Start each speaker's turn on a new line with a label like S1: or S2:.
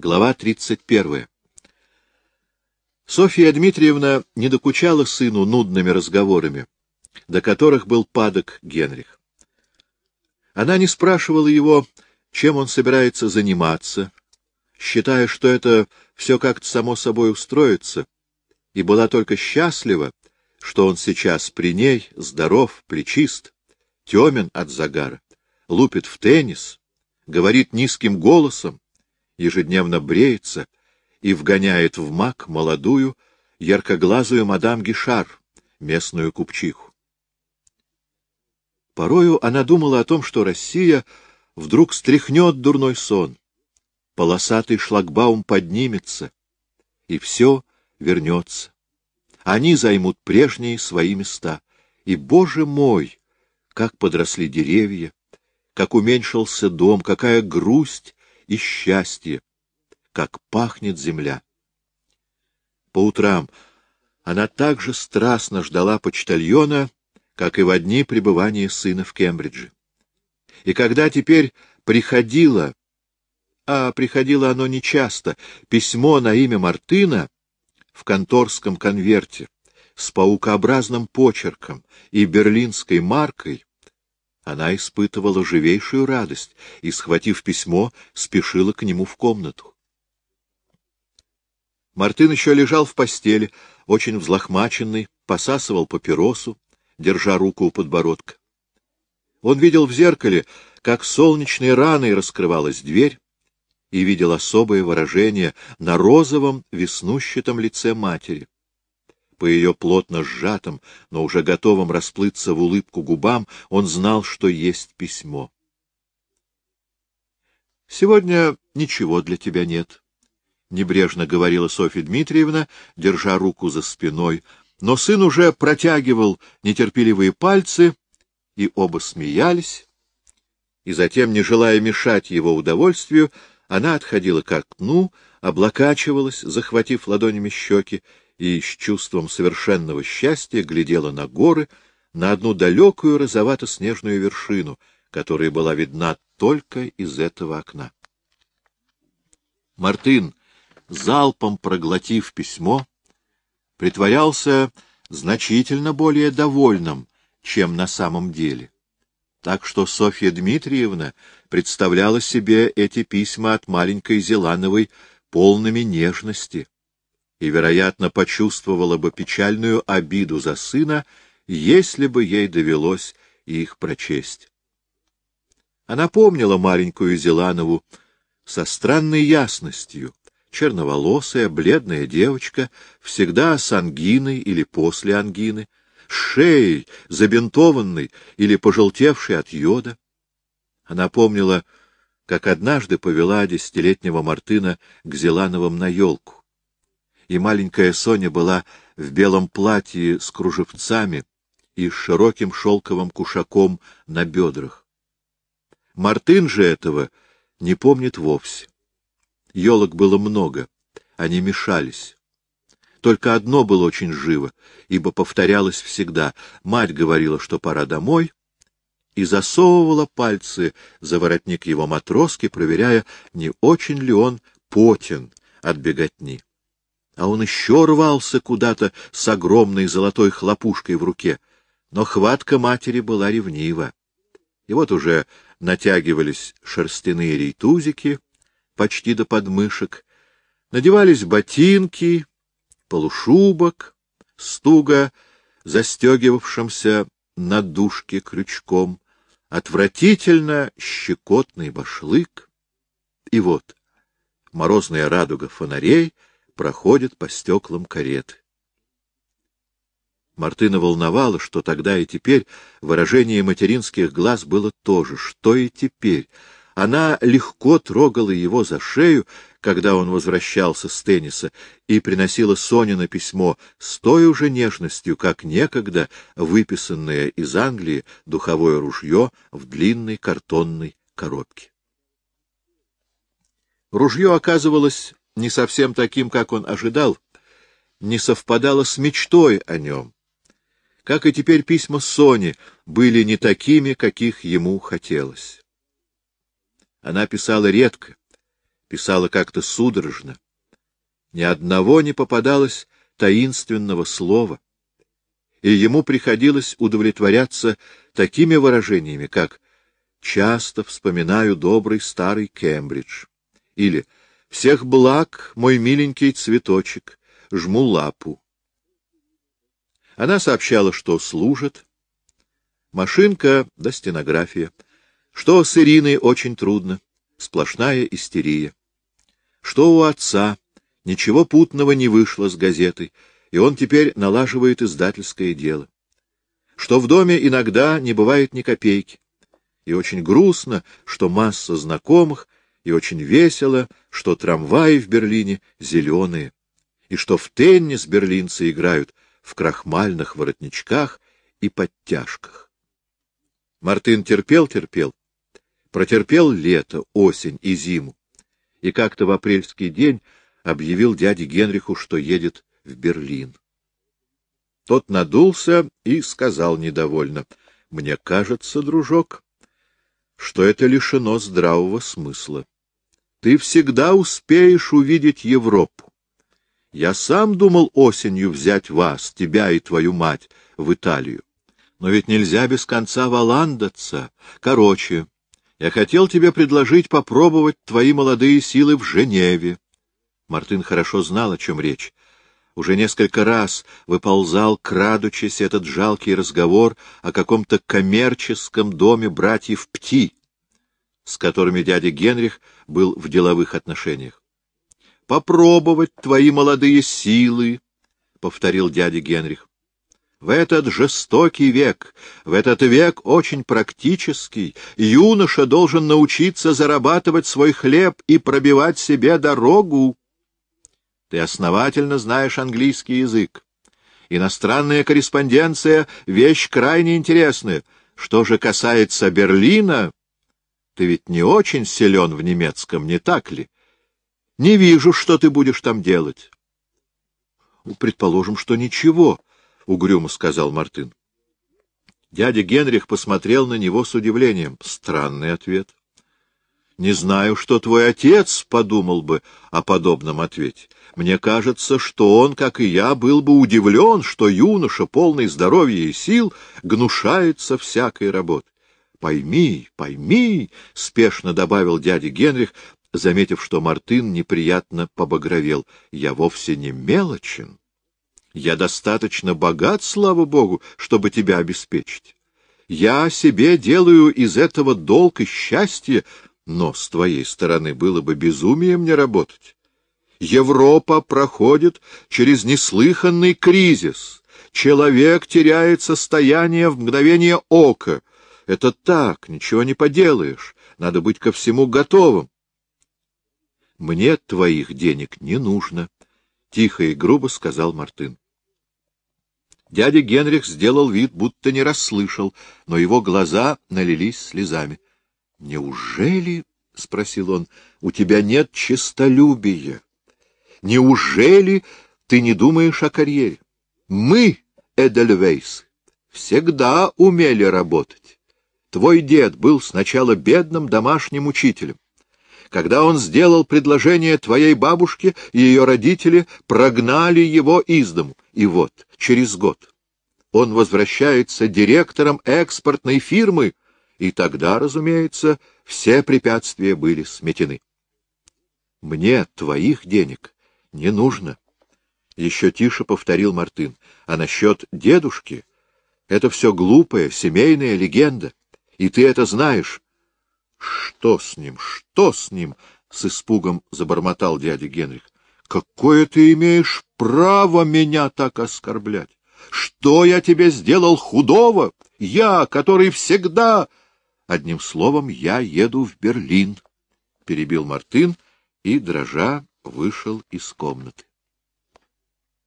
S1: Глава 31. Софья Дмитриевна не докучала сыну нудными разговорами, до которых был падок Генрих. Она не спрашивала его, чем он собирается заниматься, считая, что это все как-то само собой устроится, и была только счастлива, что он сейчас при ней здоров, плечист, темен от загара, лупит в теннис, говорит низким голосом, ежедневно бреется и вгоняет в мак молодую, яркоглазую мадам Гишар, местную купчиху. Порою она думала о том, что Россия вдруг стряхнет дурной сон, полосатый шлагбаум поднимется, и все вернется. Они займут прежние свои места. И, боже мой, как подросли деревья, как уменьшился дом, какая грусть и счастье, как пахнет земля. По утрам она так же страстно ждала почтальона, как и в дни пребывания сына в Кембридже. И когда теперь приходило, а приходило оно нечасто, письмо на имя Мартына в конторском конверте с паукообразным почерком и берлинской маркой, она испытывала живейшую радость и, схватив письмо, спешила к нему в комнату. Мартын еще лежал в постели, очень взлохмаченный, посасывал папиросу, держа руку у подбородка. Он видел в зеркале, как солнечной раной раскрывалась дверь, и видел особое выражение на розовом веснущатом лице матери по ее плотно сжатым, но уже готовым расплыться в улыбку губам, он знал, что есть письмо. — Сегодня ничего для тебя нет, — небрежно говорила Софья Дмитриевна, держа руку за спиной, но сын уже протягивал нетерпеливые пальцы, и оба смеялись, и затем, не желая мешать его удовольствию, она отходила к окну, облокачивалась, захватив ладонями щеки, и с чувством совершенного счастья глядела на горы, на одну далекую розовато-снежную вершину, которая была видна только из этого окна. Мартын, залпом проглотив письмо, притворялся значительно более довольным, чем на самом деле. Так что Софья Дмитриевна представляла себе эти письма от маленькой Зелановой полными нежности и, вероятно, почувствовала бы печальную обиду за сына, если бы ей довелось их прочесть. Она помнила маленькую Зеланову со странной ясностью, черноволосая, бледная девочка, всегда с ангиной или после ангины, с шеей, забинтованной или пожелтевшей от йода. Она помнила, как однажды повела десятилетнего Мартына к Зелановым на елку и маленькая Соня была в белом платье с кружевцами и с широким шелковым кушаком на бедрах. Мартын же этого не помнит вовсе. Елок было много, они мешались. Только одно было очень живо, ибо повторялось всегда. Мать говорила, что пора домой, и засовывала пальцы за воротник его матроски, проверяя, не очень ли он потен от беготни а он еще рвался куда-то с огромной золотой хлопушкой в руке. Но хватка матери была ревнива. И вот уже натягивались шерстяные рейтузики почти до подмышек, надевались ботинки, полушубок, стуга, застегивавшимся на дужке крючком, отвратительно щекотный башлык. И вот морозная радуга фонарей — проходит по стеклам кареты. Мартына волновало, что тогда и теперь выражение материнских глаз было то же, что и теперь. Она легко трогала его за шею, когда он возвращался с тенниса, и приносила Сонина письмо с той уже нежностью, как некогда выписанное из Англии духовое ружье в длинной картонной коробке. Ружье оказывалось не совсем таким, как он ожидал, не совпадало с мечтой о нем. Как и теперь письма Сони были не такими, каких ему хотелось. Она писала редко, Писала как-то судорожно. Ни одного не попадалось таинственного слова, и ему приходилось удовлетворяться такими выражениями, как «часто вспоминаю добрый старый Кембридж» или «всех благ, мой миленький цветочек, жму лапу». Она сообщала, что служит, машинка да стенография, что с Ириной очень трудно, сплошная истерия, что у отца ничего путного не вышло с газетой, и он теперь налаживает издательское дело. Что в доме иногда не бывает ни копейки. И очень грустно, что масса знакомых, и очень весело, что трамваи в Берлине зеленые, и что в теннис берлинцы играют в крахмальных воротничках и подтяжках. Мартын терпел-терпел, протерпел лето, осень и зиму, и как-то в апрельский день объявил дяде Генриху, что едет в Берлин. Тот надулся и сказал недовольно, — Мне кажется, дружок, что это лишено здравого смысла. Ты всегда успеешь увидеть Европу. Я сам думал осенью взять вас, тебя и твою мать, в Италию. Но ведь нельзя без конца валандаться. Короче, я хотел тебе предложить попробовать твои молодые силы в Женеве. Мартын хорошо знал, о чем речь. Уже несколько раз выползал, крадучись, этот жалкий разговор о каком-то коммерческом доме братьев Пти, с которыми дядя Генрих был в деловых отношениях. «Попробовать твои молодые силы», — повторил дядя Генрих. В этот жестокий век, в этот век очень практический, юноша должен научиться зарабатывать свой хлеб и пробивать себе дорогу. Ты основательно знаешь английский язык. Иностранная корреспонденция — вещь крайне интересная. Что же касается Берлина, ты ведь не очень силен в немецком, не так ли? Не вижу, что ты будешь там делать. Ну, — Предположим, что ничего, — угрюмо сказал Мартын. Дядя Генрих посмотрел на него с удивлением. Странный ответ. Не знаю, что твой отец подумал бы о подобном ответе. Мне кажется, что он, как и я, был бы удивлен, что юноша, полный здоровья и сил, гнушается всякой работы. Пойми, пойми, — спешно добавил дядя Генрих, заметив, что Мартын неприятно побагровел. Я вовсе не мелочен. Я достаточно богат, слава богу, чтобы тебя обеспечить. Я себе делаю из этого долг и счастье, но с твоей стороны было бы безумием не работать. Европа проходит через неслыханный кризис. Человек теряет состояние в мгновение ока. Это так, ничего не поделаешь. Надо быть ко всему готовым. Мне твоих денег не нужно, — тихо и грубо сказал Мартын. Дядя Генрих сделал вид, будто не расслышал, но его глаза налились слезами. — Неужели, — спросил он, — у тебя нет честолюбия? Неужели ты не думаешь о карьере? Мы, Эдельвейс, всегда умели работать. Твой дед был сначала бедным домашним учителем. Когда он сделал предложение твоей бабушке, ее родители прогнали его из дому. И вот, через год, он возвращается директором экспортной фирмы, и тогда, разумеется, все препятствия были сметены. Мне твоих денег не нужно. Еще тише повторил Мартын. А насчет дедушки — это все глупая семейная легенда. И ты это знаешь. Что с ним? Что с ним? С испугом забормотал дядя Генрих. Какое ты имеешь право меня так оскорблять? Что я тебе сделал худого? Я, который всегда... Одним словом, я еду в Берлин, — перебил Мартын и, дрожа, вышел из комнаты.